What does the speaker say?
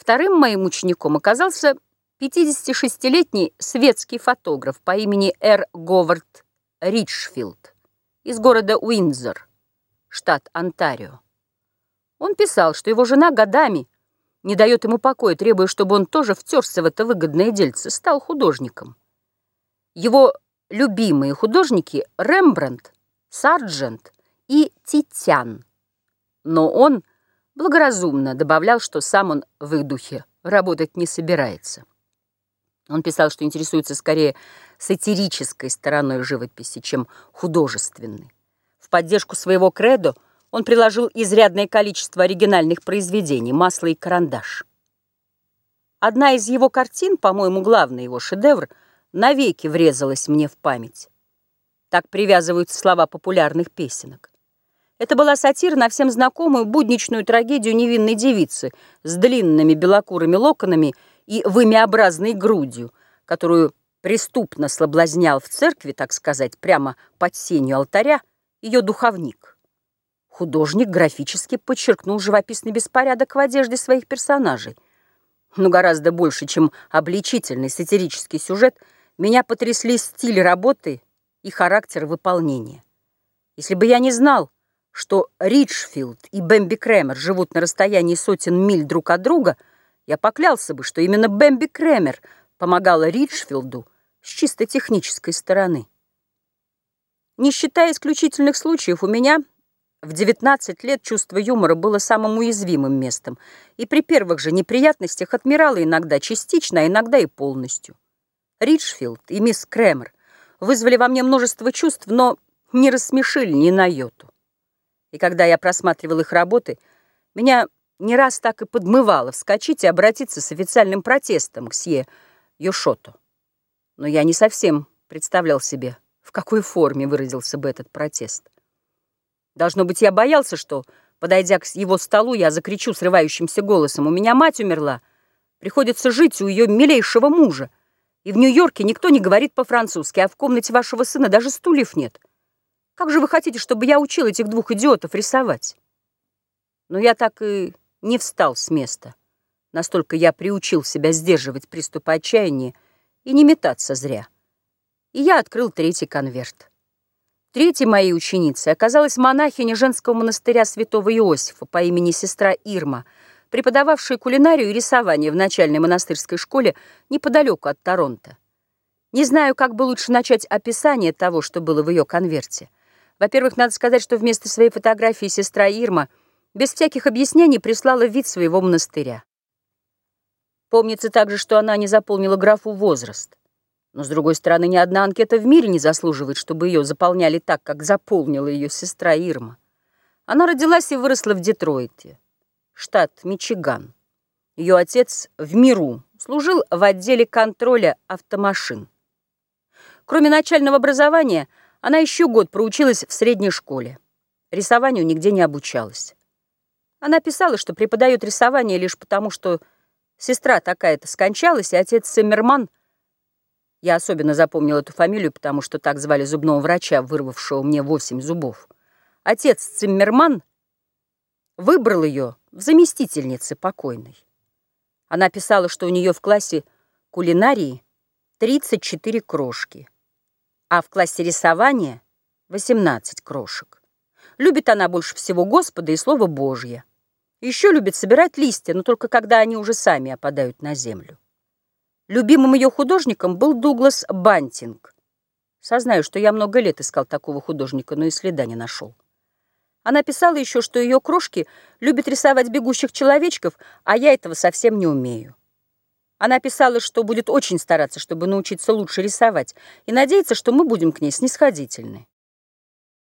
Вторым моим учеником оказался 56-летний светский фотограф по имени Р. Говард Ричфилд из города Уиндзор, штат Онтарио. Он писал, что его жена годами не дает ему покоя, требуя, чтобы он тоже втерся в это выгодное дельце, стал художником. Его любимые художники — Рембрандт, Сарджент и Титян. Но он благоразумно добавлял, что сам он в их духе работать не собирается. Он писал, что интересуется скорее сатирической стороной живописи, чем художественной. В поддержку своего кредо он приложил изрядное количество оригинальных произведений, масло и карандаш. Одна из его картин, по-моему, главный его шедевр, навеки врезалась мне в память. Так привязываются слова популярных песенок. Это была сатира на всем знакомую будничную трагедию невинной девицы с длинными белокурыми локонами и вымеобразной грудью, которую преступно соблазнял в церкви, так сказать, прямо под сенью алтаря, ее духовник. Художник графически подчеркнул живописный беспорядок в одежде своих персонажей. Но гораздо больше, чем обличительный сатирический сюжет, меня потрясли стиль работы и характер выполнения. Если бы я не знал, что Ричфилд и Бэмби Кремер живут на расстоянии сотен миль друг от друга, я поклялся бы, что именно Бэмби Кремер помогала Ричфилду с чисто технической стороны. Не считая исключительных случаев, у меня в 19 лет чувство юмора было самым уязвимым местом, и при первых же неприятностях отмирало иногда частично, а иногда и полностью. Ричфилд и мисс Кремер вызвали во мне множество чувств, но не рассмешили ни на йоту. И когда я просматривал их работы, меня не раз так и подмывало вскочить и обратиться с официальным протестом к Сье Йошото. Но я не совсем представлял себе, в какой форме выразился бы этот протест. Должно быть, я боялся, что, подойдя к его столу, я закричу срывающимся голосом, «У меня мать умерла, приходится жить у ее милейшего мужа, и в Нью-Йорке никто не говорит по-французски, а в комнате вашего сына даже стульев нет». Как же вы хотите, чтобы я учил этих двух идиотов рисовать? Но я так и не встал с места. Настолько я приучил себя сдерживать приступы отчаяния и не метаться зря. И я открыл третий конверт. Третьей моей ученицей оказалась монахиня женского монастыря святого Иосифа по имени сестра Ирма, преподававшая кулинарию и рисование в начальной монастырской школе неподалеку от Торонто. Не знаю, как бы лучше начать описание того, что было в ее конверте. Во-первых, надо сказать, что вместо своей фотографии сестра Ирма без всяких объяснений прислала вид своего монастыря. Помнится также, что она не заполнила графу «возраст». Но, с другой стороны, ни одна анкета в мире не заслуживает, чтобы ее заполняли так, как заполнила ее сестра Ирма. Она родилась и выросла в Детройте, штат Мичиган. Ее отец в миру служил в отделе контроля автомашин. Кроме начального образования – она еще год проучилась в средней школе. Рисованию нигде не обучалась. Она писала, что преподает рисование лишь потому, что сестра такая-то скончалась, и отец Циммерман, я особенно запомнил эту фамилию, потому что так звали зубного врача, вырвавшего мне восемь зубов, отец Циммерман выбрал ее в заместительнице покойной. Она писала, что у нее в классе кулинарии 34 крошки а в классе рисования 18 крошек. Любит она больше всего Господа и Слово Божье. Еще любит собирать листья, но только когда они уже сами опадают на землю. Любимым ее художником был Дуглас Бантинг. Сознаю, что я много лет искал такого художника, но и следа не нашел. Она писала еще, что ее крошки любят рисовать бегущих человечков, а я этого совсем не умею. Она писала, что будет очень стараться, чтобы научиться лучше рисовать, и надеется, что мы будем к ней снисходительны.